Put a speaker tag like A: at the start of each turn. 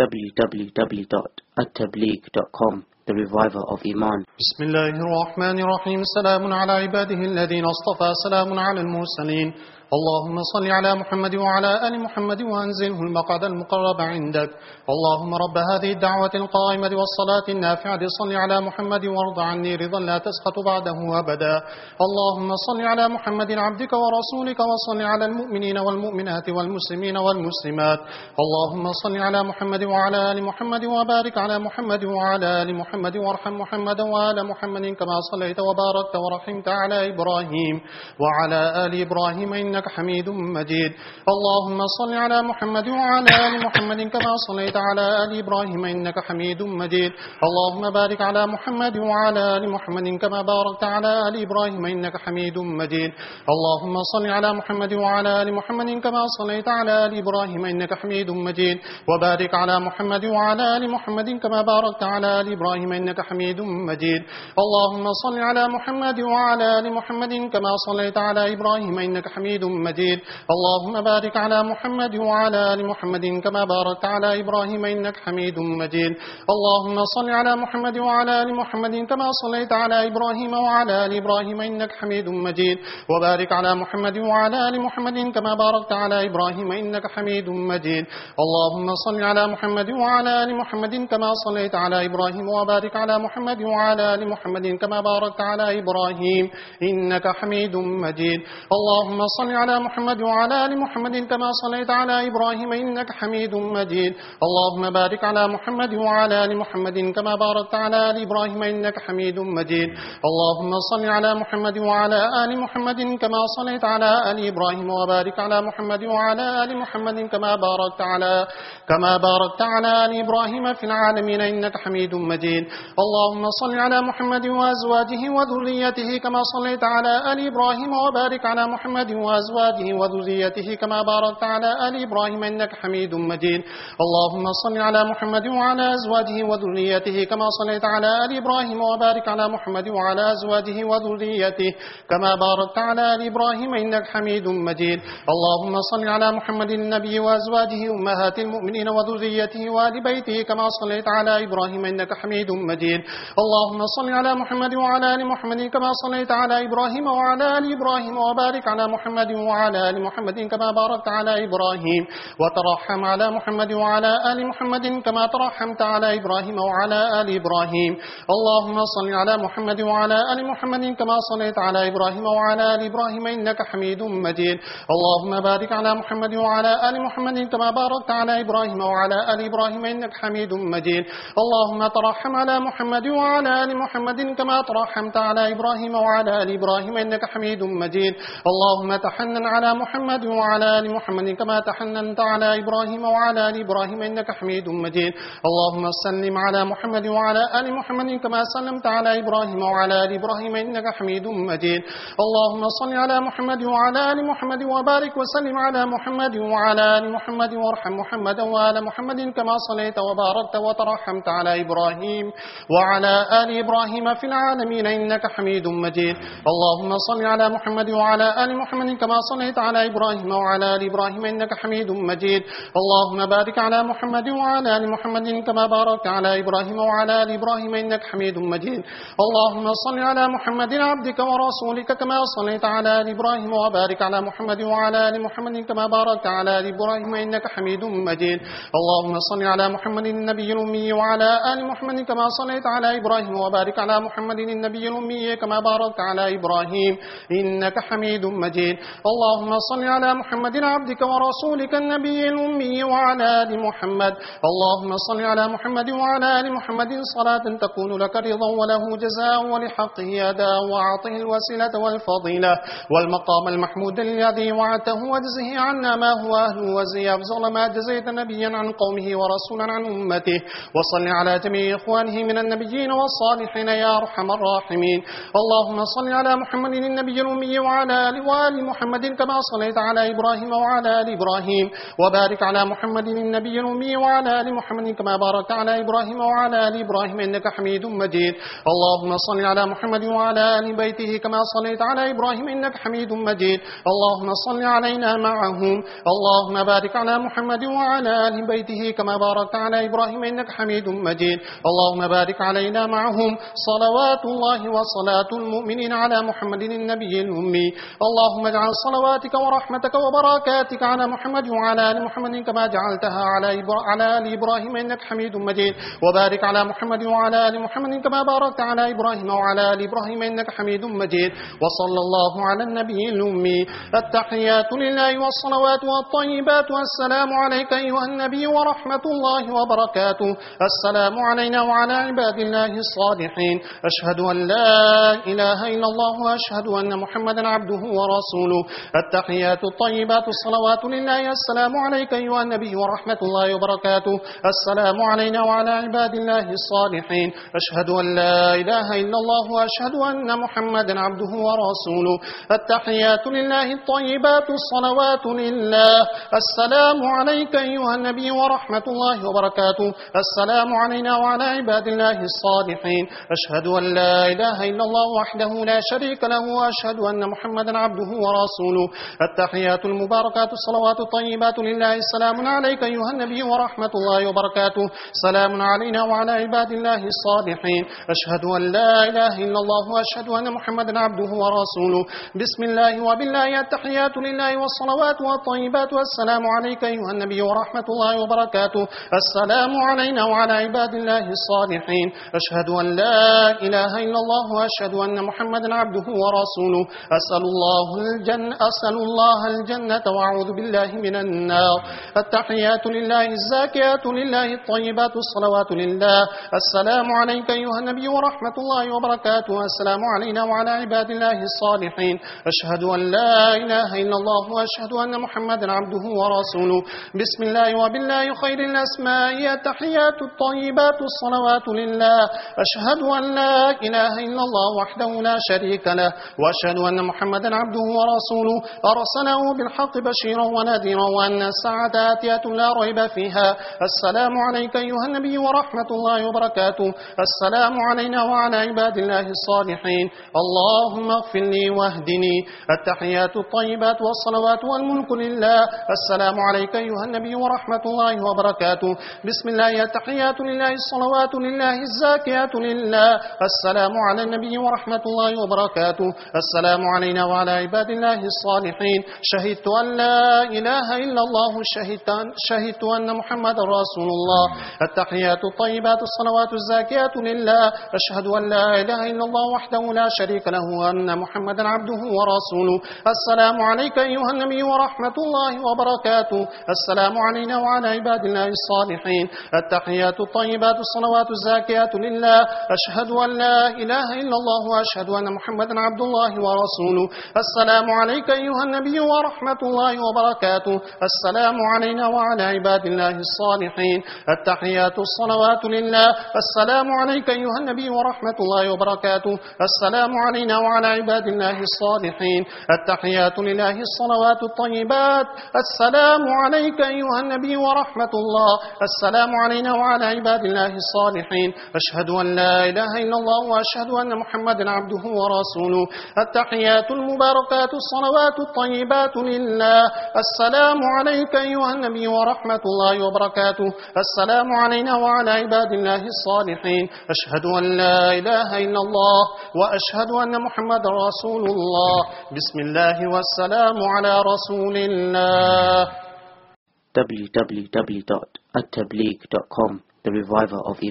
A: www.attableek.com The Reviver of Iman.
B: بسم الله الرحمن الرحيم سلام على عباده الذين اصطفى سلام على المرسلين اللهم صل على محمد وعلى آل محمد وأنزله المقعد المقرب عندك. اللهم رب هذه الدعوة القائمة والصلاة النافعة صل على محمد وارض عني رضا لا تسخط بعده أبدا. اللهم صل على محمد عبدك ورسولك وصل على المؤمنين والمؤمنات والمسلمين والمسلمات. اللهم صل على محمد وعلى آل محمد وبارك على محمد وعلى آل محمد وارحم محمدا وآل محمد كما صليت وباركت ورحمت على إبراهيم وعلى آل إبراهيم إنك إنك حميد مجيد. اللهم صل على محمد وعلى آل محمد كما صليت على آل إبراهيم إنك حميد مجيد. اللهم بارك على محمد وعلى آل محمد كما باركت على آل إبراهيم إنك حميد مجيد. اللهم صل على محمد وعلى آل محمد كما صليت على آل إبراهيم إنك حميد مجيد. وبارك على محمد وعلى آل محمد كما باركت على آل إبراهيم إنك حميد مجيد. اللهم صل على محمد وعلى آل محمد كما صليت على إبراهيم إنك حميد مجيد. اللهم بارك على محمد وعلى آل محمد كما باركت على إبراهيم إنك حميد مجيد. اللهم صل على محمد وعلى آل محمد كما صليت على إبراهيم وعلى آل إبراهيم إنك حميد مجيد. وبارك على محمد وعلى آل محمد كما باركت على إبراهيم إنك حميد مجيد. اللهم صل على محمد وعلى آل محمد كما صليت على إبراهيم. وبارك على محمد وعلى آل محمد كما باركت على إبراهيم إنك حميد مجيد. اللهم صل على محمد وعلى آل محمد كما صليت على إبراهيم إنك حميد مجيد. اللهم بارك على محمد وعلى آل محمد كما باركت على آل إبراهيم إنك حميد مجيد. اللهم صل على محمد وعلى آل محمد كما صليت على آل إبراهيم وبارك على محمد وعلى آل محمد كما باركت على كما باركت على آل إبراهيم في العالمين إنك حميد مجيد. اللهم صل على محمد وأزواجه وذريته كما صليت على آل إبراهيم وبارك على محمد وأزواجه أزواجه وذريته كما باركت على آل إبراهيم إنك حميد مجيد. اللهم صل على محمد وعلى أزواجه وذريته كما صليت على آل إبراهيم وبارك على محمد وعلى أزواجه وذريته كما باركت على آل إبراهيم إنك حميد مجيد. اللهم صل على محمد النبي وأزواجه أمهات المؤمنين وذريته وآل بيته كما صليت على إبراهيم إنك حميد مجيد. اللهم صل على محمد وعلى آل محمد كما صليت على إبراهيم وعلى آل إبراهيم وبارك على محمد وعلى آل محمد كما باركت على إبراهيم وترحم على محمد وعلى آل محمد كما ترحمت على إبراهيم وعلى آل إبراهيم. اللهم صل على محمد وعلى آل محمد كما صليت على إبراهيم وعلى آل إبراهيم إنك حميد مجيد. اللهم بارك على محمد وعلى آل محمد كما باركت على إبراهيم وعلى آل إبراهيم إنك حميد مجيد. اللهم ترحم على محمد وعلى آل محمد كما ترحمت على إبراهيم وعلى آل إبراهيم إنك حميد مجيد. اللهم تحنن على محمد وعلى آل محمد كما تحننت على إبراهيم وعلى آل إبراهيم إنك حميد مجيد. اللهم سلم على محمد وعلى آل محمد كما سلمت على إبراهيم وعلى آل إبراهيم إنك حميد مجيد. اللهم صل على محمد وعلى آل محمد وبارك وسلم على محمد وعلى آل محمد وارحم محمدا وآل محمد كما صليت وباركت وترحمت على إبراهيم وعلى آل إبراهيم في العالمين إنك حميد مجيد. اللهم صل على محمد وعلى آل محمد كما صليت على إبراهيم وعلى آل إبراهيم إنك حميد مجيد. اللهم بارك على محمد وعلى آل محمد كما باركت على إبراهيم وعلى آل إبراهيم إنك حميد مجيد. اللهم صل على محمد عبدك ورسولك كما صليت على آل إبراهيم وبارك على محمد وعلى آل محمد كما باركت على آل إبراهيم إنك حميد مجيد. اللهم صل على محمد النبي الأمي وعلى آل محمد كما صليت على إبراهيم وبارك على محمد النبي الأمي كما باركت على إبراهيم. إنك حميد مجيد. اللهم صل على محمد عبدك ورسولك النبي الأمي وعلى آل محمد. اللهم صل على محمد وعلى آل محمد. صلاة تكون لك رضا وله جزاء ولحقه أداء وأعطه الوسيلة والفضيلة. والمقام المحمود الذي وعدته واجزه عنا ما هو أهل وزي. أفضل ما جزيت نبيا عن قومه ورسولا عن أمته. وصل على جميع إخوانه من النبيين والصالحين يا أرحم الراحمين. اللهم صل على محمد النبي الأمي وعلى آل محمد. محمد كما صليت على إبراهيم وعلى آل إبراهيم وبارك على محمد النبي الأمي وعلى آل محمد كما باركت على إبراهيم وعلى آل إبراهيم إنك حميد مجيد. اللهم صل على محمد وعلى آل بيته كما صليت على إبراهيم إنك حميد مجيد. اللهم صل علينا معهم. اللهم بارك على محمد وعلى آل بيته كما باركت على إبراهيم إنك حميد مجيد. اللهم بارك علينا معهم. صلوات الله وصلاة المؤمنين على محمد النبي الأمي. اللهم اجعل صلواتك ورحمتك وبركاتك على محمد وعلى آل محمد كما جعلتها على على آل إبراهيم إنك حميد مجيد. وبارك على محمد وعلى آل محمد كما باركت على إبراهيم وعلى آل إبراهيم إنك حميد مجيد. وصلى الله على النبي الأمي. التحيات لله والصلوات والطيبات والسلام عليك أيها النبي ورحمة الله وبركاته. السلام علينا وعلى عباد الله الصالحين. أشهد أن لا إله إلا الله وأشهد أن محمدا عبده ورسوله. التحيات الطيبات الصلوات لله السلام عليك أيها النبي ورحمة الله وبركاته. السلام علينا وعلى عباد الله الصالحين. أشهد أن لا إله إلا الله وأشهد أن محمدا عبده ورسوله. التحيات لله الطيبات الصلوات لله. السلام عليك أيها النبي ورحمة الله وبركاته. السلام علينا وعلى عباد الله الصالحين. أشهد أن لا إله إلا الله وحده لا شريك له وأشهد أن محمدا عبده ورسوله. التحيات المباركات الصلوات الطيبات لله. السلام عليك أيها النبي ورحمة الله وبركاته. سلام علينا وعلى عباد الله الصالحين. أشهد أن لا إله إلا الله وأشهد أن محمدا عبده ورسوله. بسم الله وبالله. التحيات لله والصلوات والطيبات. والسلام عليك أيها النبي ورحمة الله وبركاته. السلام علينا وعلى عباد الله الصالحين. أشهد أن لا إله إلا الله وأشهد أن محمدا عبده ورسوله. أسأل الله الجنة أسأل الله الجنة وأعوذ بالله من النار. التحيات لله الزاكيات لله الطيبات الصلوات لله. السلام عليك أيها النبي ورحمة الله وبركاته. السلام علينا وعلى عباد الله الصالحين. أشهد أن لا إله إلا الله وأشهد أن محمدا عبده ورسوله. بسم الله وبالله خير الأسماء. التحيات الطيبات الصلوات لله. أشهد أن لا إله إلا الله وحده لا شريك له. وأشهد أن محمدا عبده ورسوله. أرسله بالحق بشيرا ونذيرا وأن الساعة آتية لا ريب فيها. السلام عليك أيها النبي ورحمة الله وبركاته. السلام علينا وعلى عباد الله الصالحين. اللهم اغفر لي واهدني. التحيات الطيبات والصلوات والملك لله. السلام عليك أيها النبي ورحمة الله وبركاته. بسم الله التحيات لله الصلوات لله الزاكيات لله. السلام على النبي ورحمة الله وبركاته. السلام علينا وعلى عباد الله الصالحين شهدت أن لا إله إلا الله شهدت أن, شهدت أن محمد رسول الله. التحيات الطيبات الصلوات الزاكيات لله. أشهد أن لا إله إلا الله وحده لا شريك له وأن محمدا عبده ورسوله. السلام عليك أيها النبي ورحمة الله وبركاته. السلام علينا وعلى عباد الله الصالحين. التحيات الطيبات الصلوات الزاكيات لله. أشهد أن لا إله إلا الله وأشهد أن محمدا عبد الله ورسوله. السلام عليك أيها النبي ورحمة الله وبركاته. السلام علينا وعلى عباد الله الصالحين. التحيات الصلوات لله. السلام عليك أيها النبي ورحمة الله وبركاته. السلام علينا وعلى عباد الله الصالحين. التحيات لله. الصلوات الطيبات. السلام عليك أيها النبي ورحمة الله. السلام علينا وعلى عباد الله الصالحين. أشهد أن لا إله إلا الله وأشهد أن محمدا عبده ورسوله. التحيات المباركات. الصلوات الطيبات لله. السلام عليك أيها النبي ورحمة الله وبركاته. السلام علينا وعلى عباد الله الصالحين. أشهد أن لا إله إلا الله وأشهد أن محمدا رسول الله. بسم الله والسلام على رسول الله.
A: www.attableek.com The Reviver of